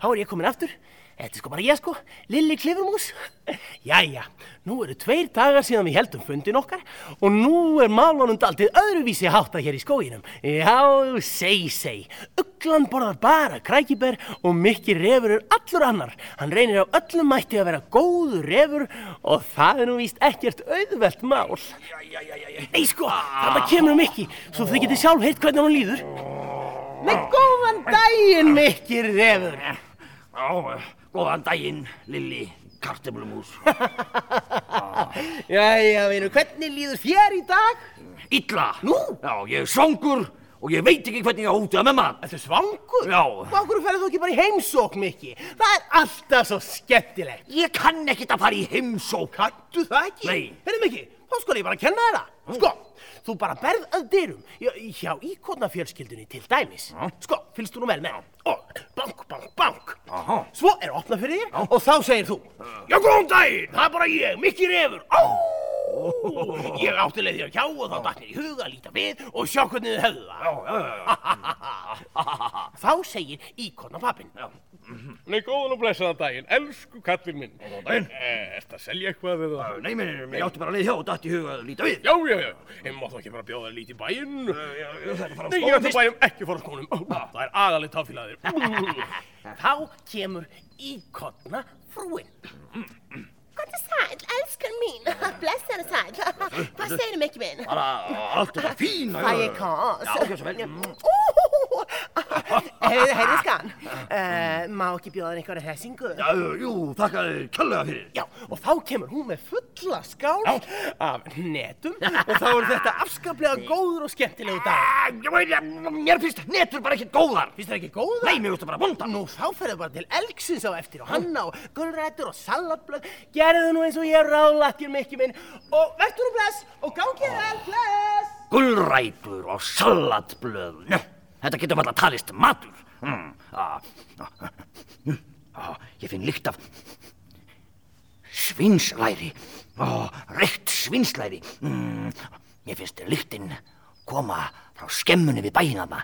þá er ég komin aftur. Þetta er sko bara ég sko, Lilli Klifumús. Jæja, nú eru tveir dagar síðan við heldum fundin okkar og nú er málunum daldið öðruvísi hátta hér í skóginum. Já, seg, seg, Ugglan borðar bara krækiber og Mikki refur er allur annar. Hann reynir á öllum mætti að vera góður refur og það er nú víst ekkert auðvelt mál. Nei sko, þetta kemur Mikki, svo þið getið sjálf heitt hvernig hann líður. Nei, góðan daginn, Mikki refur. Já, góðan daginn, Lilli Karteblumús. Jæja, vinu, hvernig líður þér í dag? Illa. Nú? Já, ég er svangur og ég veit ekki hvernig ég á útið með mat. Þetta er svangur? Já. Hvað ferðu þú ekki bara í heimsók, Mikki? Það er alltaf svo skemmtilegt. Ég kann ekkit að fara í heimsók. Kanntu það ekki? Nei. Heyrðu, Mikki, þá skal ég bara kenna þér það. Sko, þú bara berð að dyrum já, hjá íkotnafjölskyldunni til dæmis. Sko, fylgst þú nú vel með? Og Svo er opnað fyrir þér og þá segir þú Já, góðan daginn, það er bara ég, Mikki Refur. Ó! Ég átti leið þér hjá og þá datt mér í huga líta við og sjá hvernig þið hefðu það. Þá segir íkotnapappin. Nei, góðan og blessaðan daginn, elsku kallinn minn. Góðan daginn. Eh, Ertu að selja eitthvað eða? Nei, mér, mér átti bara leið hjá og datt í huga að líta við. Já, já, já, ég má þá ekki bara bjóða þér lítið í bæinn. Ég að Nei, ég fyrst. bæjum ekki fara á skónum. Það er aðalegt táfélagur. Þá kemur íkotna frúin. Gott og sæl, elskan mín. Blessaður og sæl. Hvað segir um ekki minn? Allt þetta fína. Fæ ég kos? Já, Heyrðu, heyrðu skan, uh, má ekki bjóða þér einhverja hessingu? Já, jú, þakka þér kjallega fyrir. Já, og þá kemur hún með fulla skál af netum og þá er þetta afskaplega góður og skemmtilegu dag. Ah, ég Mér finnst netur bara ekki góðar. Finnst það ekki góða? Nei, mér finnst það bara vonda. Nú, þá ferðu bara til elgsins á eftir og hanna og gulrætur og salatblöð. Gerðu nú eins og ég ráðlakir mikið minn og verður nú bless og gangið vel, bless! Gullrætur og salatblöð. Njá, þetta getur alltaf talist matur. Mm. Ah, ah, ah, ég finn lykt af svinslæri. Oh, reykt svinslæri. Mm. Ég finnst lyktin koma frá skemmunni við bæinaðna.